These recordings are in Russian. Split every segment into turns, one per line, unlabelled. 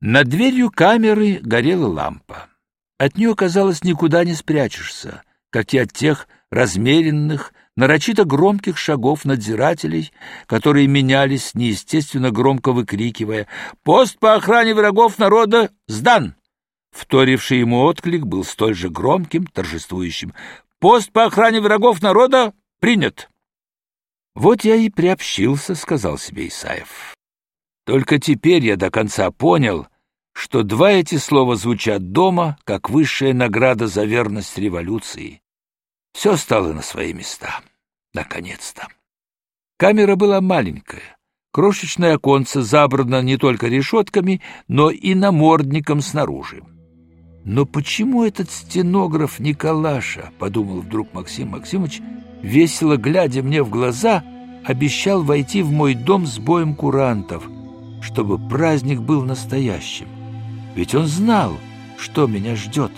Над дверью камеры горела лампа. От нее, казалось, никуда не спрячешься, как и от тех размеренных, нарочито громких шагов надзирателей, которые менялись, неестественно громко выкрикивая «Пост по охране врагов народа сдан!» Вторивший ему отклик был столь же громким, торжествующим «Пост по охране врагов народа принят!» «Вот я и приобщился», — сказал себе Исаев. «Только теперь я до конца понял, что два эти слова звучат дома, как высшая награда за верность революции. Все стало на свои места. Наконец-то. Камера была маленькая. Крошечное оконце забрано не только решетками, но и намордником снаружи. «Но почему этот стенограф Николаша, — подумал вдруг Максим Максимович, весело глядя мне в глаза, обещал войти в мой дом с боем курантов, чтобы праздник был настоящим? Ведь он знал, что меня ждет.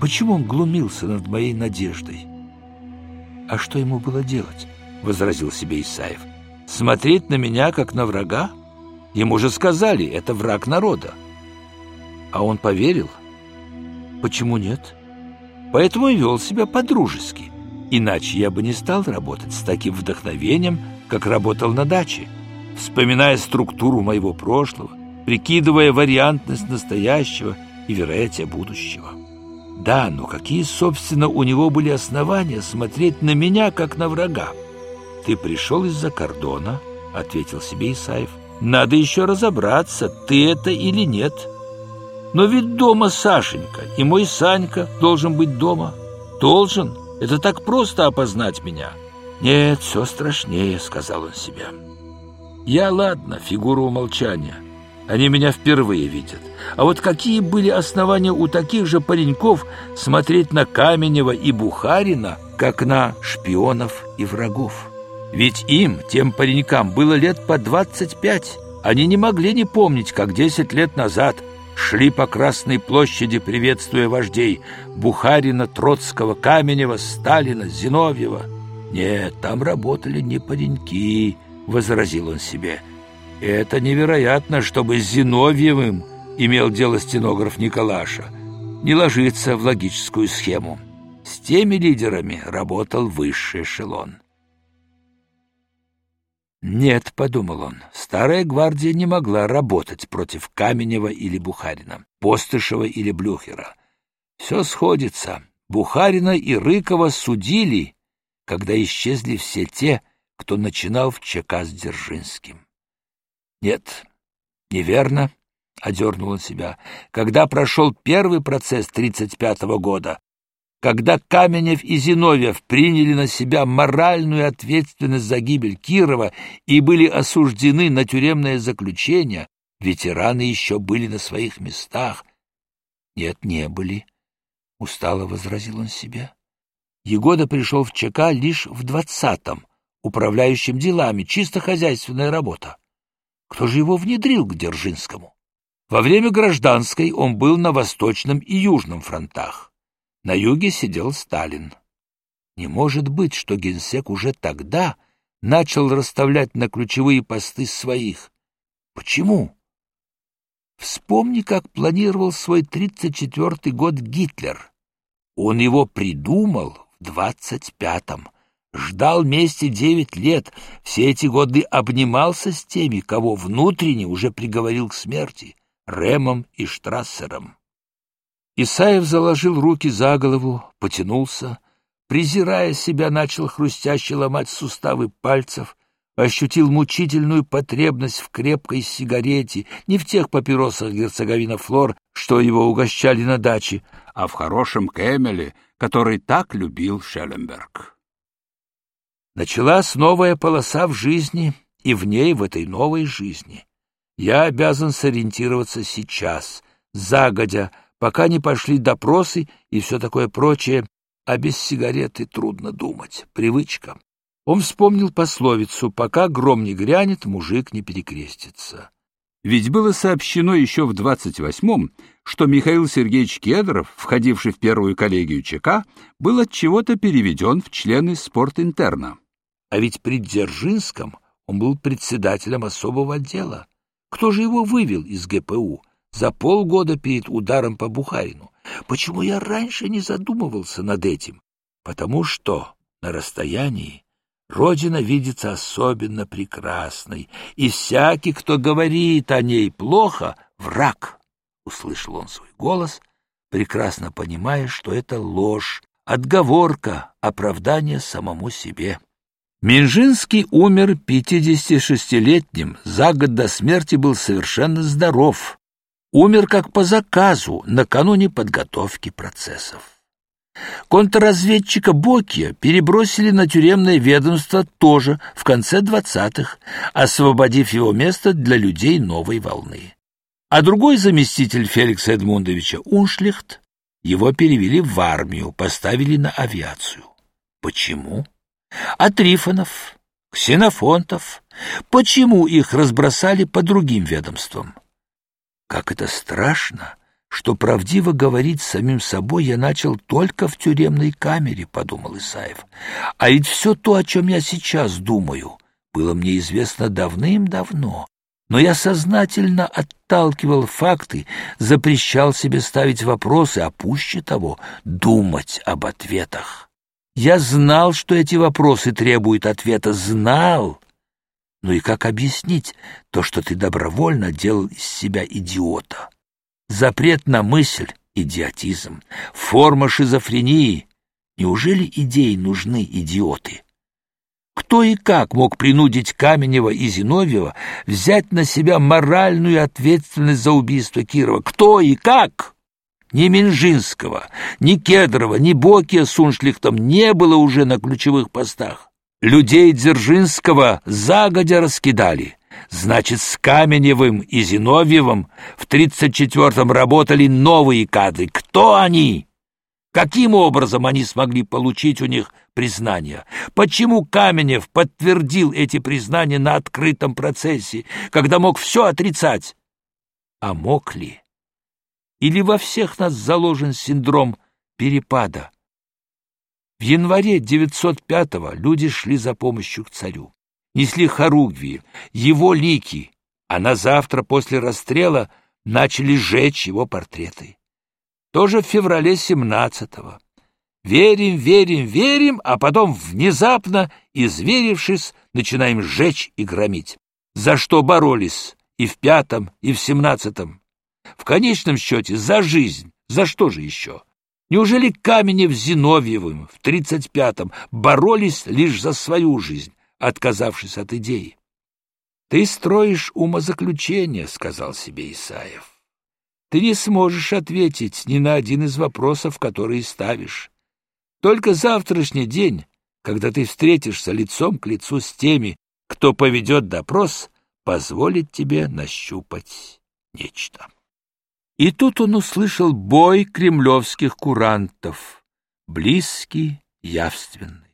Почему он глумился над моей надеждой?» «А что ему было делать?» — возразил себе Исаев. «Смотреть на меня, как на врага? Ему же сказали, это враг народа». А он поверил? Почему нет? Поэтому и вел себя по-дружески. Иначе я бы не стал работать с таким вдохновением, как работал на даче, вспоминая структуру моего прошлого, прикидывая вариантность настоящего и вероятие будущего. Да, но какие, собственно, у него были основания смотреть на меня, как на врага? Ты пришел из-за кордона, — ответил себе Исаев. Надо еще разобраться, ты это или нет. Но ведь дома Сашенька, и мой Санька должен быть дома. Должен. Это так просто опознать меня. Нет, все страшнее, — сказал он себе. Я, ладно, фигура умолчания. Они меня впервые видят. А вот какие были основания у таких же пареньков смотреть на Каменева и Бухарина, как на шпионов и врагов? Ведь им, тем паренькам, было лет по двадцать пять. Они не могли не помнить, как десять лет назад шли по Красной площади, приветствуя вождей Бухарина, Троцкого, Каменева, Сталина, Зиновьева. Нет, там работали не пареньки, — возразил он себе, — это невероятно, чтобы с Зиновьевым имел дело стенограф Николаша. Не ложится в логическую схему. С теми лидерами работал высший эшелон. «Нет», — подумал он, — «старая гвардия не могла работать против Каменева или Бухарина, Постышева или Блюхера. Все сходится. Бухарина и Рыкова судили, когда исчезли все те, кто начинал в ЧК с Дзержинским. Нет, неверно, — одернул он себя. Когда прошел первый процесс 35-го года, когда Каменев и Зиновьев приняли на себя моральную ответственность за гибель Кирова и были осуждены на тюремное заключение, ветераны еще были на своих местах. Нет, не были, — устало возразил он себе. Егода пришел в ЧК лишь в двадцатом, управляющим делами, чисто хозяйственная работа. Кто же его внедрил к Дзержинскому? Во время гражданской он был на Восточном и Южном фронтах. На юге сидел Сталин. Не может быть, что генсек уже тогда начал расставлять на ключевые посты своих. Почему? Вспомни, как планировал свой 34-й год Гитлер. Он его придумал в 25-м, ждал вместе девять лет, все эти годы обнимался с теми, кого внутренне уже приговорил к смерти, Ремом и Штрассером. Исаев заложил руки за голову, потянулся, презирая себя, начал хрустяще ломать суставы пальцев, ощутил мучительную потребность в крепкой сигарете, не в тех папиросах герцоговина Флор, что его угощали на даче, а в хорошем Кэмеле, который так любил Шелленберг. Началась новая полоса в жизни, и в ней, в этой новой жизни, я обязан сориентироваться сейчас, загодя, пока не пошли допросы и все такое прочее, а без сигареты трудно думать. Привычка. Он вспомнил пословицу «пока гром не грянет, мужик не перекрестится». Ведь было сообщено еще в 28-м, что Михаил Сергеевич Кедров, входивший в первую коллегию ЧК, был от чего-то переведен в члены спортинтерна. А ведь при Дзержинском он был председателем особого отдела. Кто же его вывел из ГПУ? за полгода перед ударом по Бухарину. Почему я раньше не задумывался над этим? Потому что на расстоянии Родина видится особенно прекрасной, и всякий, кто говорит о ней плохо, — враг. Услышал он свой голос, прекрасно понимая, что это ложь, отговорка, оправдание самому себе. Минжинский умер 56-летним, за год до смерти был совершенно здоров. Умер как по заказу, накануне подготовки процессов. Контрразведчика Бокия перебросили на тюремное ведомство тоже в конце 20-х, освободив его место для людей новой волны. А другой заместитель Феликса Эдмундовича Уншлихт его перевели в армию, поставили на авиацию. Почему? А Трифонов, Ксенофонтов, почему их разбросали по другим ведомствам? Как это страшно, что правдиво говорить самим собой я начал только в тюремной камере, подумал Исаев. А ведь все то, о чем я сейчас думаю, было мне известно давным-давно, но я сознательно отталкивал факты, запрещал себе ставить вопросы, а пуще того — думать об ответах. Я знал, что эти вопросы требуют ответа, знал. Ну и как объяснить то, что ты добровольно делал из себя идиота? Запрет на мысль — идиотизм, форма шизофрении. Неужели идеи нужны идиоты? Кто и как мог принудить Каменева и Зиновьева взять на себя моральную ответственность за убийство Кирова? Кто и как? Ни Минжинского, ни Кедрова, ни Бокия с Уншлихтом не было уже на ключевых постах. Людей Дзержинского загодя раскидали. Значит, с Каменевым и Зиновьевым в 34-м работали новые кадры. Кто они? Каким образом они смогли получить у них признание? Почему Каменев подтвердил эти признания на открытом процессе, когда мог все отрицать? А мог ли? Или во всех нас заложен синдром перепада? В январе 905-го люди шли за помощью к царю, несли хоругви, его лики, а на завтра после расстрела начали сжечь его портреты. Тоже в феврале 17-го. Верим, верим, верим, а потом внезапно, изверившись, начинаем сжечь и громить. За что боролись и в пятом, и в семнадцатом? В конечном счете за жизнь. За что же еще? Неужели Каменев с Зиновьевым в тридцать пятом боролись лишь за свою жизнь, отказавшись от идеи? «Ты строишь умозаключение», — сказал себе Исаев ты не сможешь ответить ни на один из вопросов, которые ставишь. Только завтрашний день, когда ты встретишься лицом к лицу с теми, кто поведет допрос, позволит тебе нащупать нечто. И тут он услышал бой кремлевских курантов, близкий, явственный.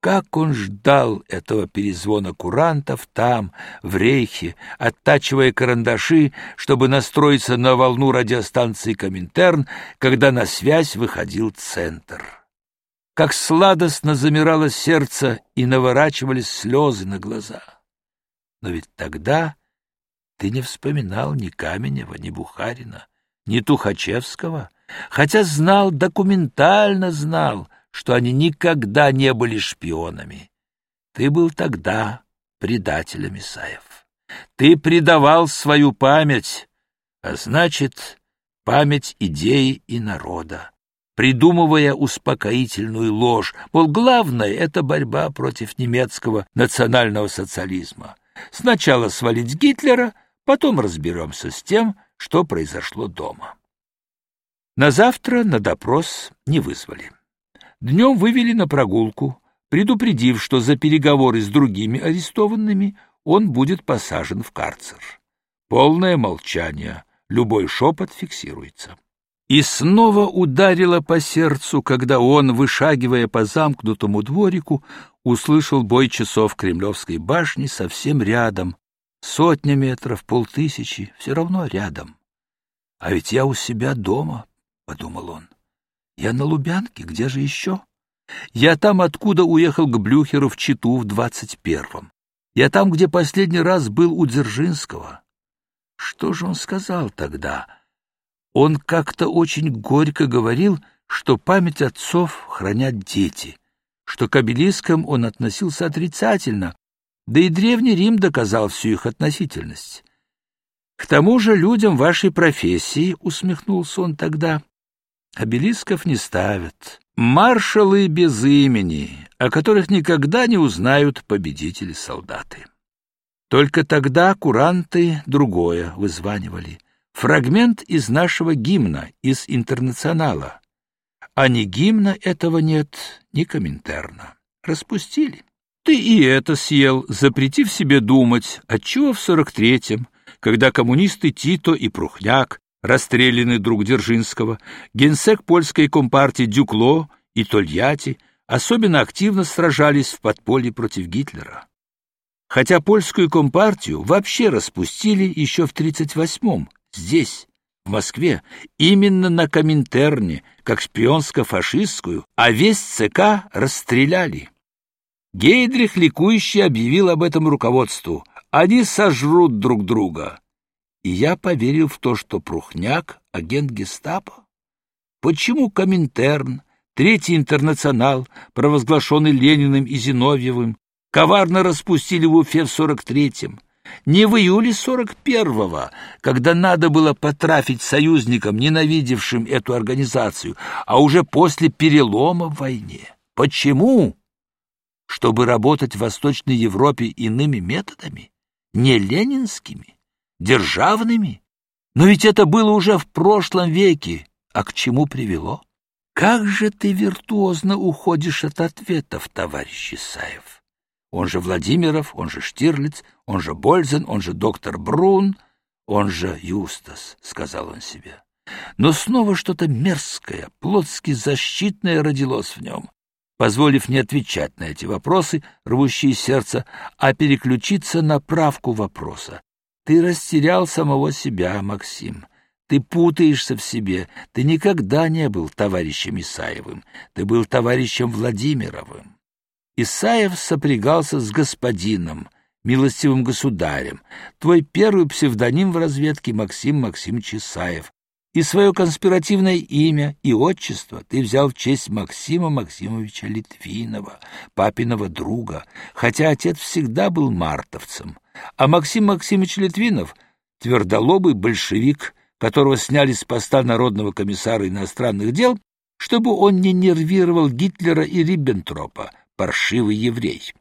Как он ждал этого перезвона курантов там, в рейхе, оттачивая карандаши, чтобы настроиться на волну радиостанции Коминтерн, когда на связь выходил центр. Как сладостно замирало сердце и наворачивались слезы на глаза. Но ведь тогда ты не вспоминал ни Каменева, ни Бухарина, ни Тухачевского, хотя знал, документально знал — что они никогда не были шпионами. Ты был тогда предателем, Исаев. Ты предавал свою память, а значит, память идеи и народа, придумывая успокоительную ложь, мол, главное — это борьба против немецкого национального социализма. Сначала свалить Гитлера, потом разберемся с тем, что произошло дома. На завтра на допрос не вызвали. Днем вывели на прогулку, предупредив, что за переговоры с другими арестованными он будет посажен в карцер. Полное молчание, любой шепот фиксируется. И снова ударило по сердцу, когда он, вышагивая по замкнутому дворику, услышал бой часов Кремлевской башни совсем рядом. Сотня метров, полтысячи, все равно рядом. А ведь я у себя дома, — подумал он. Я на Лубянке, где же еще? Я там, откуда уехал к Блюхеру в Читу в двадцать первом. Я там, где последний раз был у Дзержинского. Что же он сказал тогда? Он как-то очень горько говорил, что память отцов хранят дети, что к обелискам он относился отрицательно, да и Древний Рим доказал всю их относительность. К тому же людям вашей профессии, усмехнулся он тогда, обелисков не ставят. Маршалы без имени, о которых никогда не узнают победители-солдаты. Только тогда куранты другое вызванивали. Фрагмент из нашего гимна, из интернационала. А ни гимна этого нет, ни коминтерна. Распустили. Ты и это съел, запретив себе думать, отчего в сорок третьем, когда коммунисты Тито и Прухняк расстреляны друг Дзержинского, генсек польской компартии Дюкло и Тольятти особенно активно сражались в подполье против Гитлера. Хотя польскую компартию вообще распустили еще в 38-м, здесь, в Москве, именно на Коминтерне, как шпионско-фашистскую, а весь ЦК расстреляли. Гейдрих ликующе объявил об этом руководству. Они сожрут друг друга. И я поверил в то, что Прухняк — агент гестапо. Почему Коминтерн, Третий интернационал, провозглашенный Лениным и Зиновьевым, коварно распустили в Уфе в сорок третьем? Не в июле сорок первого, когда надо было потрафить союзникам, ненавидевшим эту организацию, а уже после перелома в войне. Почему? Чтобы работать в Восточной Европе иными методами? Не ленинскими? Державными? Но ведь это было уже в прошлом веке. А к чему привело? Как же ты виртуозно уходишь от ответов, товарищ Исаев. Он же Владимиров, он же Штирлиц, он же Бользен, он же доктор Брун, он же Юстас, — сказал он себе. Но снова что-то мерзкое, плотски защитное родилось в нем, позволив не отвечать на эти вопросы, рвущие сердце, а переключиться на правку вопроса. Ты растерял самого себя, Максим. Ты путаешься в себе. Ты никогда не был товарищем Исаевым. Ты был товарищем Владимировым. Исаев сопрягался с господином, милостивым государем. Твой первый псевдоним в разведке Максим Максимович Исаев. И свое конспиративное имя и отчество ты взял в честь Максима Максимовича Литвинова, папиного друга, хотя отец всегда был мартовцем. А Максим Максимович Литвинов — твердолобый большевик, которого сняли с поста Народного комиссара иностранных дел, чтобы он не нервировал Гитлера и Риббентропа, паршивый еврей.